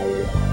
you